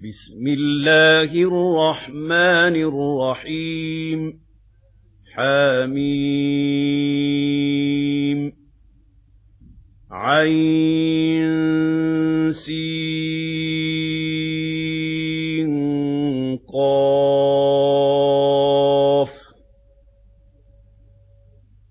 بسم الله الرحمن الرحيم. حاميم عين سين.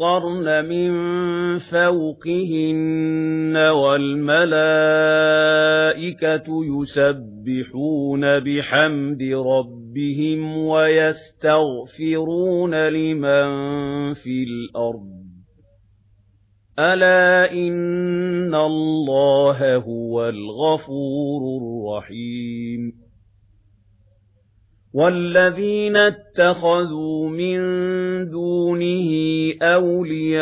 وَالطَّيْرَ مِنْ فَوْقِهِنَّ وَالْمَلَائِكَةُ يُسَبِّحُونَ بِحَمْدِ رَبِّهِمْ وَيَسْتَغْفِرُونَ لِمَنْ فِي الْأَرْضِ. أَلَا إِنَّ اللَّهَ هُوَ الْغَفُورُ الرَّحِيمُ. وَالَّذِينَ اتَّخَذُوا مِن دُونِهِ أَوْلِيَاءَ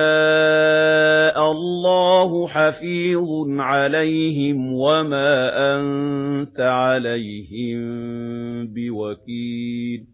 اللَّهُ حَفِيظٌ عَلَيْهِمْ وَمَا أَنتَ عَلَيْهِم بِوَكِيلٍ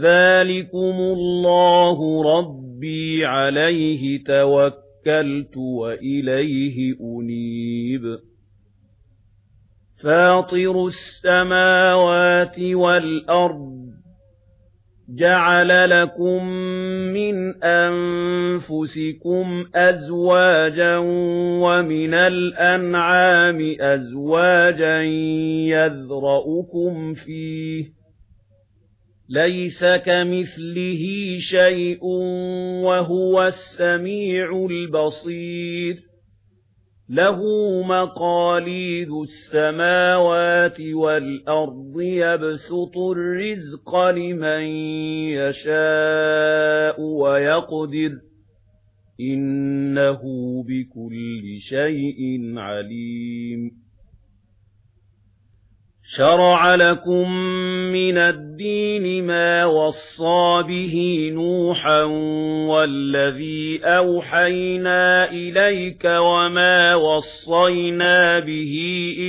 ذَلِكُمُ اللَّهُ رَبِّي عَلَيْهِ تَوَكَّلْتُ وَإِلَيْهِ أُنِيبُ فَاطِرُ السَّمَاوَاتِ وَالْأَرْضِ جَعَلَ لَكُم مِّنْ أَنفُسِكُمْ أَزْوَاجًا وَمِنَ الْأَنْعَامِ أَزْوَاجًا يَذْرَؤُكُمْ فِيهِ لَيْسَ كَمِثْلِهِ شَيْءٌ وَهُوَ السَّمِيعُ الْبَصِيرُ. لَهُ مَقَالِيدُ السَّمَاوَاتِ وَالْأَرْضِ يَبْسُطُ الرِّزْقَ لِمَن يَشَاءُ وَيَقْدِرُ. إِنَّهُ بِكُلِّ شَيْءٍ عَلِيمٌ. شَرَعَ لَكُم مِّنَ الدِّينِ مَا وَصَّى بِهِ نُوحًا وَالَّذِي أَوْحَيْنَا إِلَيْكَ وَمَا وَصَّيْنَا بِهِ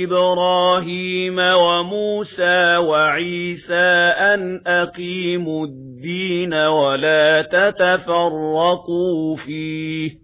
إِبْرَاهِيمَ وَمُوسَى وَعِيسَى أَن أَقِيمُوا الدِّينَ وَلَا تَتَفَرَّقُوا فِيهِ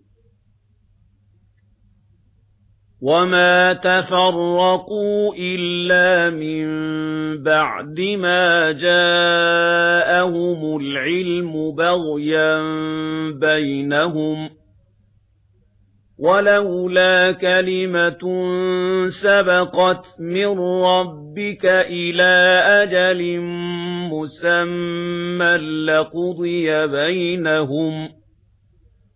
وَمَا تَفَرَّقُوا إِلَّا مِن بَعْدِ مَا جَاءَهُمُ الْعِلْمُ بَغْيًا بَيْنَهُمْ وَلَوْلَا كَلِمَةٌ سَبَقَتْ مِن رَّبِّكَ إِلَى أَجَلٍ مُّسَمًّى لَّقُضِيَ بَيْنَهُمْ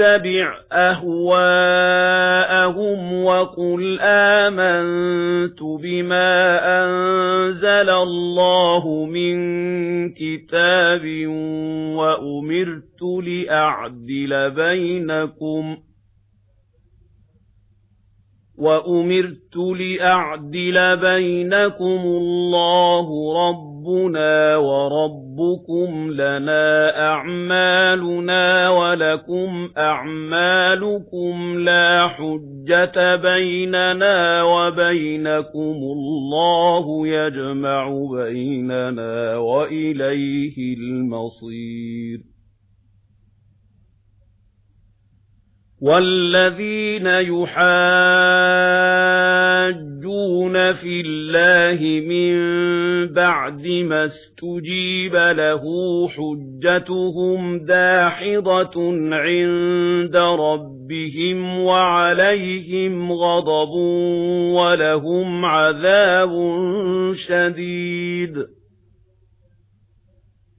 اتَّبِعْ أَهْوَاءَهُمْ وَقُلْ آمَنْتُ بِمَا أَنزَلَ اللَّهُ مِنْ كِتَابٍ وَأُمِرْتُ لِأَعْدِلَ بَيْنَكُمْ وَأُمِرْتُ لِأَعْدِلَ بَيْنَكُمُ اللَّهُ رَبُّ رَبُّنَا وَرَبُّكُمْ لَنَا أَعْمَالُنَا وَلَكُمْ أَعْمَالُكُمْ لَا حُجَّةَ بَيْنَنَا وَبَيْنَكُمُ اللَّهُ يَجْمَعُ بَيْنَنَا وَإِلَيْهِ الْمَصِيرُ وَالَّذِينَ يُحَاجُّونَ فِي اللَّهِ مِن بَعْدِ مَا اسْتُجِيبَ لَهُ حُجَّتُهُمْ دَاحِضَةٌ عِندَ رَبِّهِمْ وَعَلَيْهِمْ غَضَبٌ وَلَهُمْ عَذَابٌ شَدِيدٌ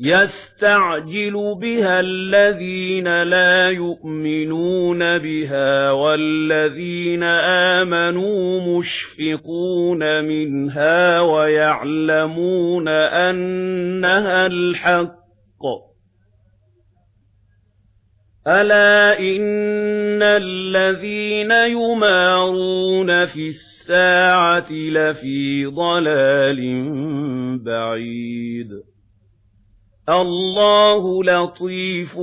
يَسْتَعْجِلُ بِهَا الَّذِينَ لَا يُؤْمِنُونَ بِهَا وَالَّذِينَ آمَنُوا مُشْفِقُونَ مِنْهَا وَيَعْلَمُونَ أَنَّهَا الْحَقُّ. أَلَا إِنَّ الَّذِينَ يُمَارُونَ فِي السَّاعَةِ لَفِي ضَلَالٍ بَعِيدٍ. اللَّهُ لَطِيفٌ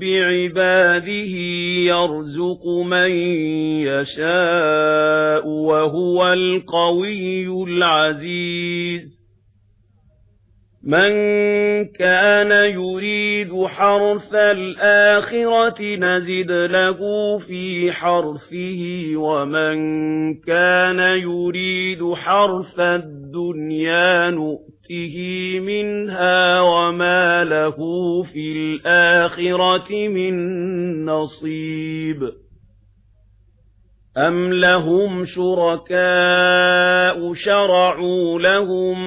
بِعِبَادِهِ يَرْزُقُ مَن يَشَاءُ وَهُوَ الْقَوِيُّ الْعَزِيزُ مَن كَانَ يُرِيدُ حَرْثَ الْآخِرَةِ نَزِدْ لَهُ فِي حَرْثِهِ وَمَن كَانَ يُرِيدُ حَرْثَ الدُّنْيَا نُؤْتِهِ نُؤْتِهِ مِنْهَا وَمَا لَهُ فِي الْآخِرَةِ مِنْ نَصِيبٍ أَمْ لَهُمْ شُرَكَاءُ شَرَعُوا لَهُم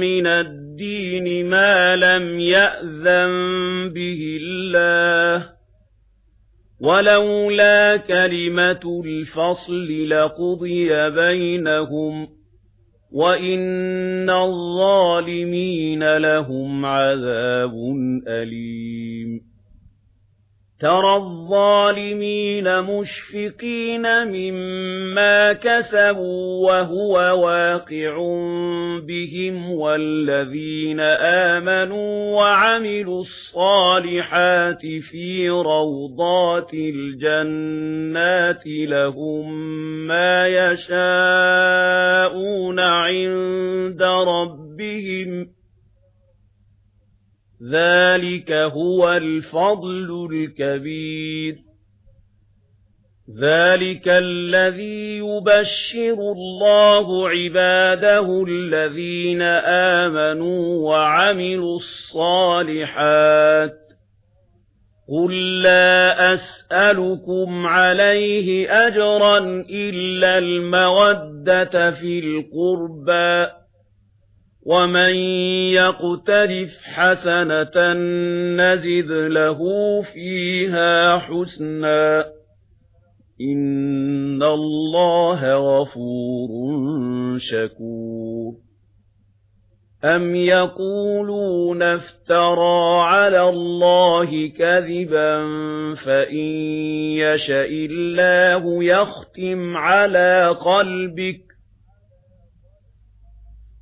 مِّنَ الدِّينِ مَا لَمْ يَأْذَن بِهِ اللَّهُ وَلَوْلَا كَلِمَةُ الْفَصْلِ لَقُضِيَ بَيْنَهُمْ وَإِنَّ الظَّالِمِينَ لَهُمْ عَذَابٌ أَلِيمٌ تَرَى الظَّالِمِينَ مُشْفِقِينَ مِمَّا كَسَبُوا وَهُوَ وَاقِعٌ بِهِمْ وَالَّذِينَ آمَنُوا وَعَمِلُوا الصَّالِحَاتِ فِي رَوْضَاتِ الْجَنَّاتِ لَهُم مَّا يَشَاءُونَ عِندَ رَبِّهِمْ ۚ ذَلِكَ هُوَ الْفَضْلُ الْكَبِيرُ ذَلِكَ الَّذِي يُبَشِّرُ اللَّهُ عِبَادَهُ الَّذِينَ آمَنُوا وَعَمِلُوا الصَّالِحَاتِ قُل لَّا أَسْأَلُكُمْ عَلَيْهِ أَجْرًا إِلَّا الْمَوَدَّةَ فِي الْقُرْبَى وَمَن يَقْتَرِفْ حَسَنَةً نَّزِدْ لَهُ فِيهَا حُسْنًا إِنَّ اللَّهَ غَفُورٌ شَكُورٌ. أَمْ يَقُولُونَ افْتَرَى عَلَى اللَّهِ كَذِبًا فَإِن يَشَإِ اللَّهُ يَخْتِمْ عَلَى قَلْبِكَ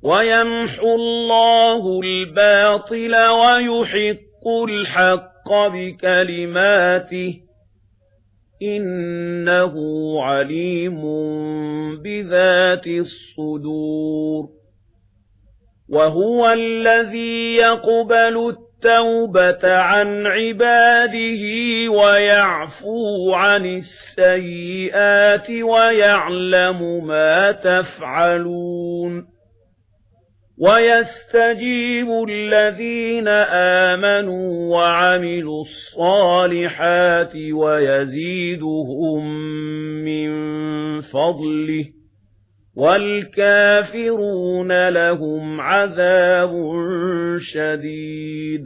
وَيَمْحُو اللَّهُ الْبَاطِلَ وَيُحِقُّ الْحَقَّ بِكَلِمَاتِهِ إِنَّهُ عَلِيمٌ بِذَاتِ الصُّدُورِ وَهُوَ الَّذِي يَقْبَلُ التَّوْبَةَ عَنْ عِبَادِهِ وَيَعْفُو عَنِ السَّيِّئَاتِ وَيَعْلَمُ مَا تَفْعَلُونَ وَيَسْتَجِيبُ الَّذِينَ آمَنُوا وَعَمِلُوا الصَّالِحَاتِ وَيَزِيدُهُم مِّن فَضْلِهِ وَالْكَافِرُونَ لَهُمْ عَذَابٌ شَدِيدٌ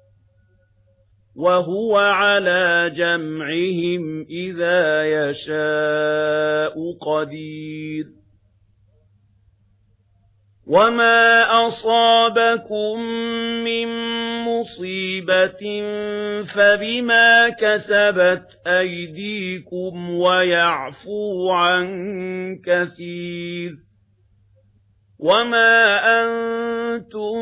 وَهُوَ عَلَى جَمْعِهِمْ إِذَا يَشَاءُ قَدِيرٌ وَمَا أَصَابَكُم مِّن مُّصِيبَةٍ فَبِمَا كَسَبَتْ أَيْدِيكُمْ وَيَعْفُو عَن كَثِيرٍ وَمَا أَنْتُمْ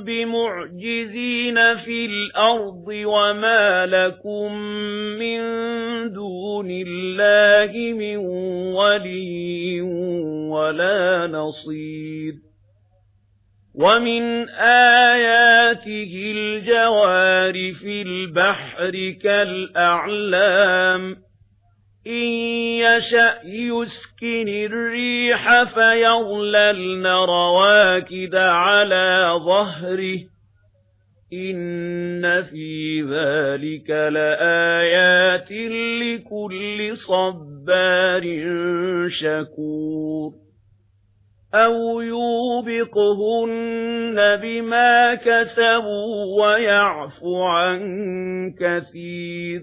بِمُعْجِزِينَ فِي الْأَرْضِ وَمَا لَكُمْ مِنْ دُونِ اللَّهِ مِنْ وَلِيٍّ وَلَا نَصِيرٍ وَمِنْ آيَاتِهِ الْجَوَارِ فِي الْبَحْرِ كَالْأَعْلَامِ إن يشأ يسكن الريح فيغللن رواكد على ظهره إن في ذلك لآيات لكل صبار شكور أَوْ يُوبِقْهُنَّ بِمَا كَسَبُوا ويعفو عَن كَثِيرٍ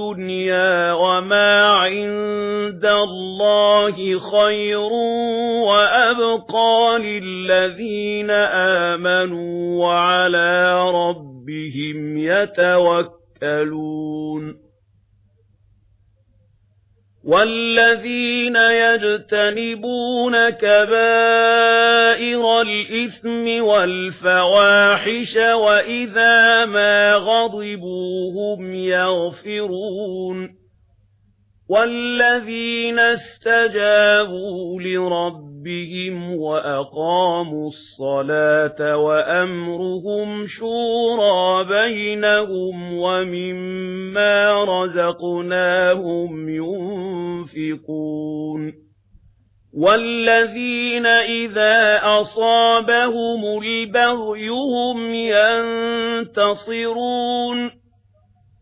الدُّنْيَا وَمَا عِندَ اللَّهِ خَيْرٌ وَأَبْقَى لِلَّذِينَ آمَنُوا وَعَلَى رَبِّهِمْ يَتَوَكَّلُونَ وَالَّذِينَ يَجْتَنِبُونَ كَبَائِرَ الْإِثْمِ وَالْفَوَاحِشَ وَإِذَا مَا غضبوهم يَغْفِرُونَ وَالَّذِينَ اسْتَجَابُوا لِرَبِّهِمْ رَبِّهِمْ وَأَقَامُوا الصَّلَاةَ وَأَمْرُهُمْ شُورَى بَيْنَهُمْ وَمِمَّا رَزَقْنَاهُمْ يُنْفِقُونَ وَالَّذِينَ إِذَا أَصَابَهُمُ الْبَغْيُ هُمْ يَنْتَصِرُونَ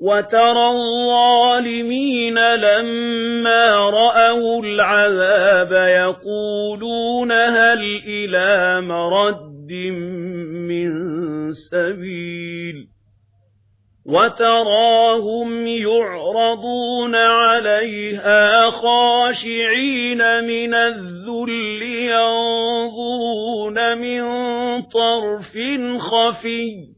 وَتَرَى الظَّالِمِينَ لَمَّا رَأَوُا الْعَذَابَ يَقُولُونَ هَلْ إِلَى مَرَدٍ مِّن سَبِيلٍ وَتَرَاهُمْ يُعْرَضُونَ عَلَيْهَا خَاشِعِينَ مِنَ الذُّلِّ يَنظُرُونَ مِن طَرْفٍ خَفِيٍّ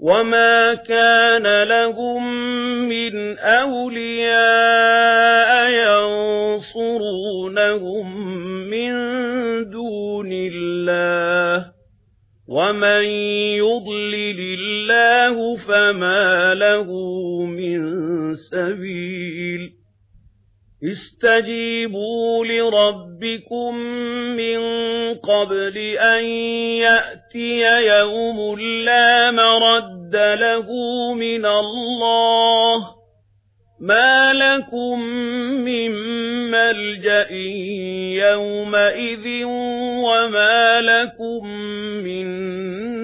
وَمَا كَانَ لَهُم مِّنْ أَوْلِيَاءَ يَنصُرُونَهُم مِّن دُونِ اللَّهِ وَمَن يُضْلِلِ اللَّهُ فَمَا لَهُ مِن سَبِيلٍ اسْتَجِيبُوا لِرَبِّكُم مِّن قَبْلِ أَن يَأْتِيَ يَأْتِيَ يَوْمٌ لَّا مَرَدَّ لَهُ مِنَ اللَّهِ مَا لَكُم مِّن مَّلْجَإٍ يَوْمَئِذٍ وَمَا لَكُم مِّن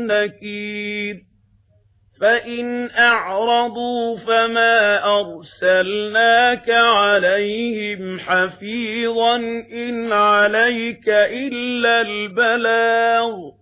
نَّكِيرٍ فَإِنْ أَعْرَضُوا فَمَا أَرْسَلْنَاكَ عَلَيْهِمْ حَفِيظًا إِنْ عَلَيْكَ إِلَّا الْبَلَاغُ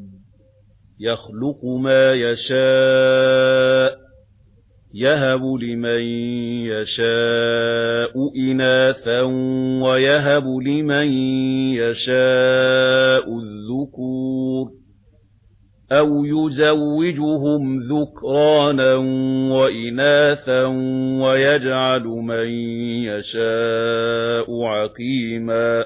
يخلق ما يشاء يهب لمن يشاء إناثا ويهب لمن يشاء الذكور أَوْ يُزَوِّجُهُمْ ذُكْرَانًا وَإِنَاثًا وَيَجْعَلُ مَن يَشَاءُ عَقِيمًا.